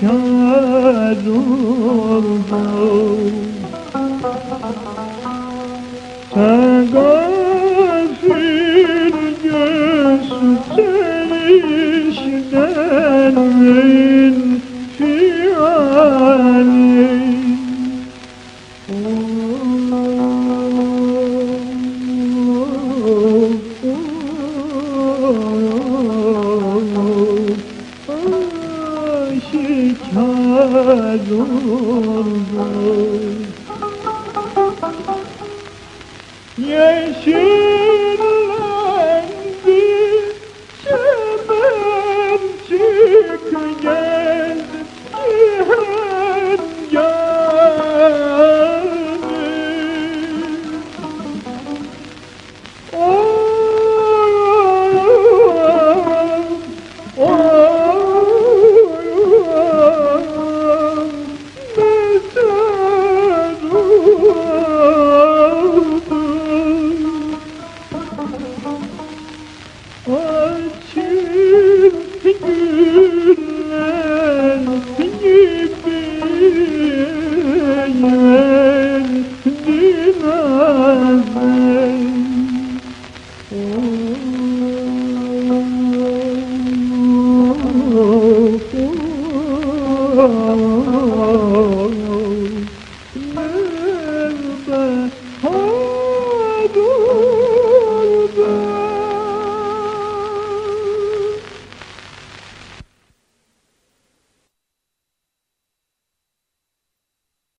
Aşikar دور بود Oh.